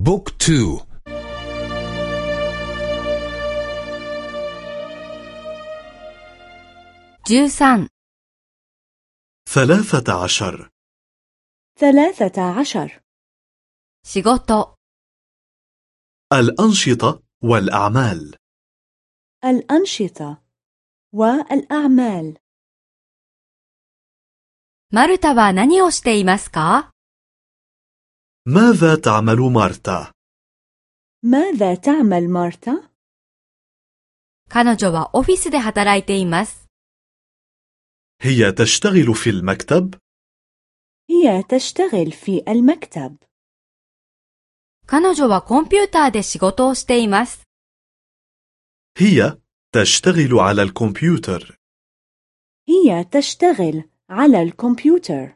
بوك تو جوسان ثلاثة عشر ثلاثة عشر 仕事 الأنشطة والأعمال الأنشطة والأعمال マルタは何をしていますか ماذا تعمل مارتا؟ ماذا تعمل مارتا؟ 彼女はオフィスで働いています。 هي تشتغل في المكتب؟ هي تشتغل في المكتب 彼女はコンピューターで仕事をしています。 هي تشتغل على الكمبيوتر هي تشتغل على الكمبيوتر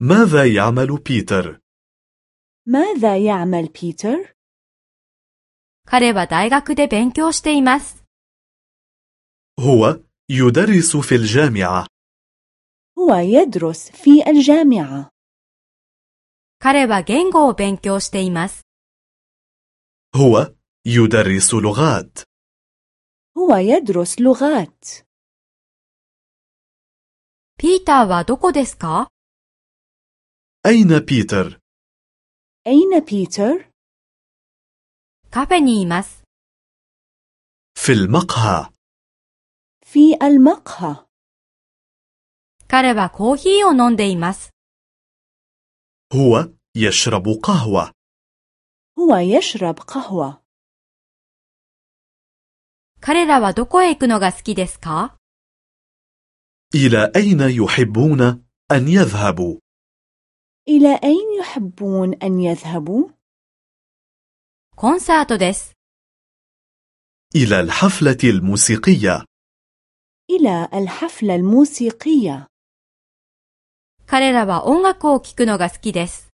ماذا يعمل بيتر؟ ماذا يعمل بيتر؟ 彼は大学で勉強しています。 هو يدرس في الجامعة هو يدرس في الجامعة 彼は言語を勉強しています。 هو يدرس لغات هو يدرس لغات ピーターはどこですか أين بيتر؟ أين بيتر؟ カフェにいます。 في المقهى في المقهى 彼はコーヒーを飲んでいます。 هو يشرب قهوة هو يشرب قهوة 彼らはどこへ行くのが好きですか إلى أين يحبون أن يذهبوا؟ إلى أين يحبون أن يذهبوا؟ コンサートです。 إلى الحفلة الموسيقية إلى الحفلة الموسيقية 彼らは音楽を聴くのが好きです。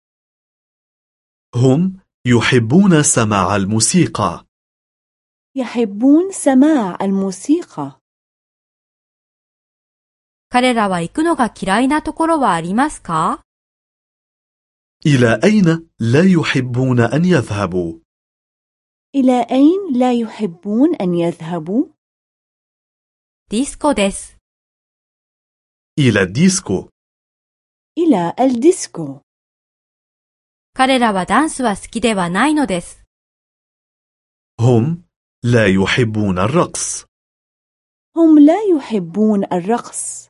هم يحبون سماع الموسيقى يحبون سماع الموسيقى 彼らは行くのが嫌いなところはありますか إلى أين لا يحبون أن يذهبوا؟ إلى أين لا يحبون أن يذهبوا؟ ディスコです。 إلى الديسكو إلى الديسكو 彼らはダンスは好きではないのです。 هم لا يحبون الرقص هم لا يحبون الرقص